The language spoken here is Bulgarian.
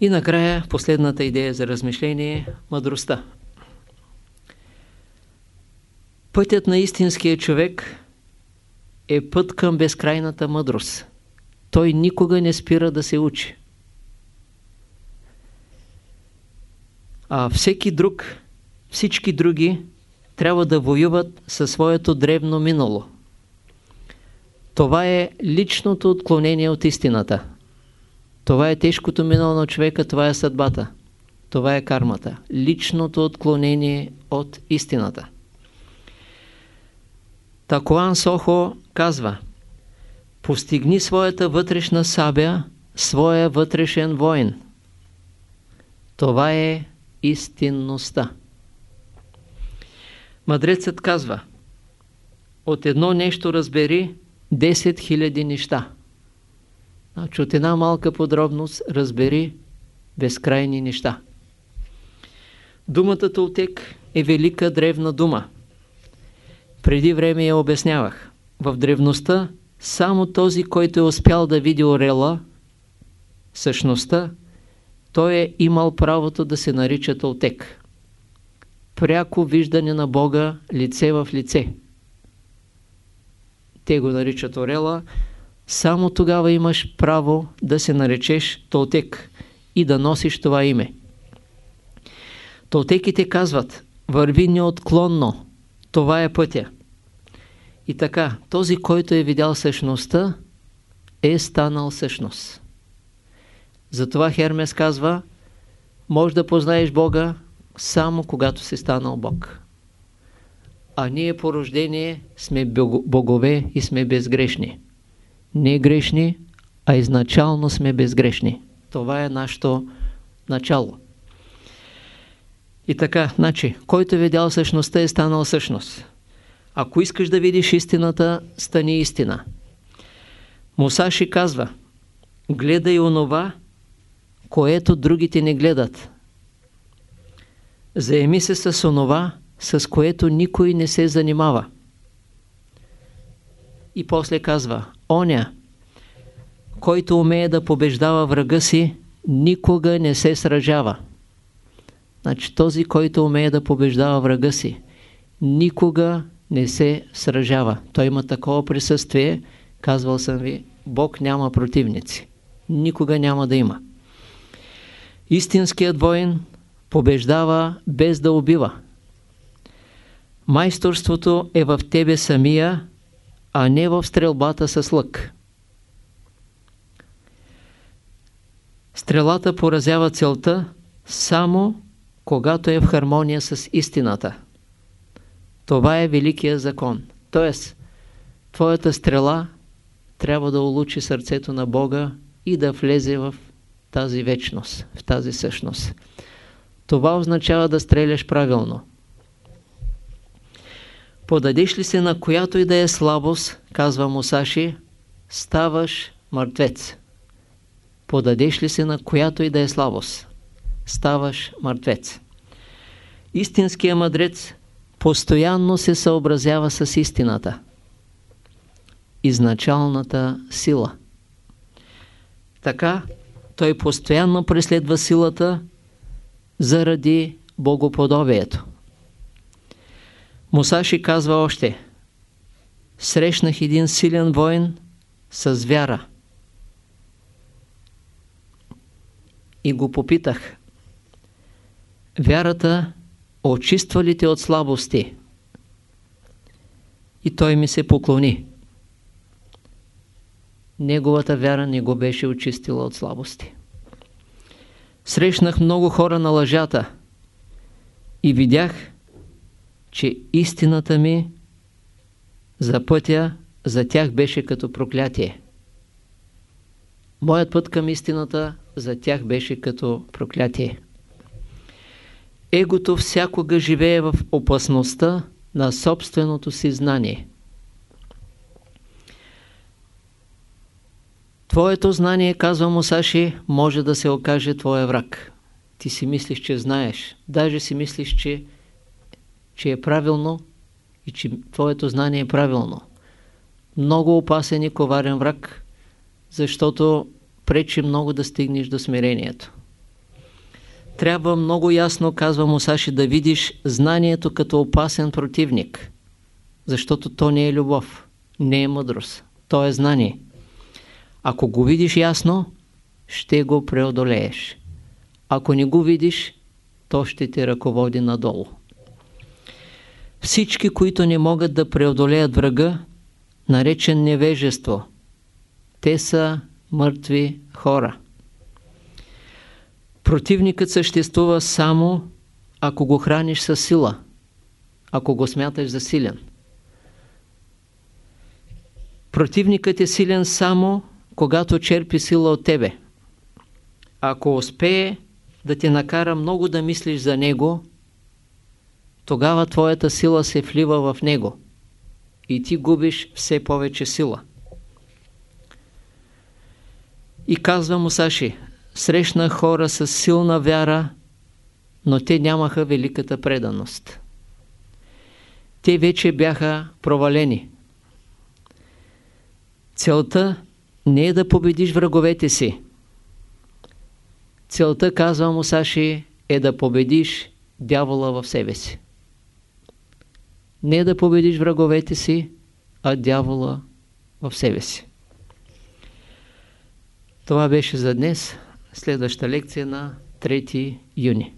И накрая последната идея за размишление мъдростта. Пътят на истинския човек е път към безкрайната мъдрост. Той никога не спира да се учи. А всеки друг, всички други трябва да воюват със своето древно минало. Това е личното отклонение от истината. Това е тежкото минало на човека, това е съдбата. Това е кармата. Личното отклонение от истината. Такуан Сохо казва Постигни своята вътрешна сабя, своя вътрешен воин. Това е истинността. Мъдрецът казва От едно нещо разбери 10 000 неща. Значи от една малка подробност разбери безкрайни неща. Думата Толтек е велика древна дума. Преди време я обяснявах. В древността само този, който е успял да види орела, същността, той е имал правото да се нарича Толтек. Пряко виждане на Бога лице в лице. Те го наричат орела. Само тогава имаш право да се наречеш Толтек и да носиш това име. Толтеките казват, върви неотклонно, това е пътя. И така, този, който е видял същността, е станал същност. Затова Хермес казва, може да познаеш Бога само когато си станал Бог. А ние по рождение сме богове и сме безгрешни. Не грешни, а изначално сме безгрешни. Това е нашето начало. И така, значи, който е видял същността е станал същност. Ако искаш да видиш истината, стани истина. Мусаши казва, гледай онова, което другите не гледат. Заеми се с онова, с което никой не се занимава. И после казва, оня, който умее да побеждава врага си, никога не се сражава. Значи този, който умее да побеждава врага си, никога не се сражава. Той има такова присъствие, казвал съм ви, Бог няма противници. Никога няма да има. Истинският воин побеждава без да убива. Майсторството е в тебе самия, а не в стрелбата с лък. Стрелата поразява целта само когато е в хармония с истината. Това е великия закон. Тоест, твоята стрела трябва да улучи сърцето на Бога и да влезе в тази вечност, в тази същност. Това означава да стреляш правилно. Подадеш ли се на която и да е слабост, казва Мусаши, ставаш мъртвец. Подадеш ли се на която и да е слабост, ставаш мъртвец. Истинският мъдрец постоянно се съобразява с истината. Изначалната сила. Така, той постоянно преследва силата заради богоподобието. Мусаши казва още Срещнах един силен воин с вяра. И го попитах Вярата очиства ли те от слабости? И той ми се поклони. Неговата вяра не го беше очистила от слабости. Срещнах много хора на лъжата и видях, че истината ми за пътя за тях беше като проклятие. Моят път към истината за тях беше като проклятие. Егото всякога живее в опасността на собственото си знание. Твоето знание, казва Мусаши, може да се окаже твоя враг. Ти си мислиш, че знаеш. Даже си мислиш, че, че е правилно и че твоето знание е правилно. Много опасен и коварен враг, защото пречи много да стигнеш до смирението. трябва много ясно, казва Мусаши, да видиш знанието като опасен противник. Защото то не е любов, не е мъдрост, то е знание. Ако го видиш ясно, ще го преодолееш. Ако не го видиш, то ще те ръководи надолу. Всички, които не могат да преодолеят врага, наречен невежество, те са мъртви хора. Противникът съществува само ако го храниш със сила, ако го смяташ за силен. Противникът е силен само когато черпи сила от тебе. Ако успее да те накара много да мислиш за него, тогава твоята сила се влива в него и ти губиш все повече сила. И казва му Саши, срещна хора с силна вяра, но те нямаха великата преданост. Те вече бяха провалени. Целта не е да победиш враговете си. Целта, казва му Саши, е да победиш дявола в себе си. Не да победиш враговете си, а дявола в себе си. Това беше за днес. Следваща лекция на 3 юни.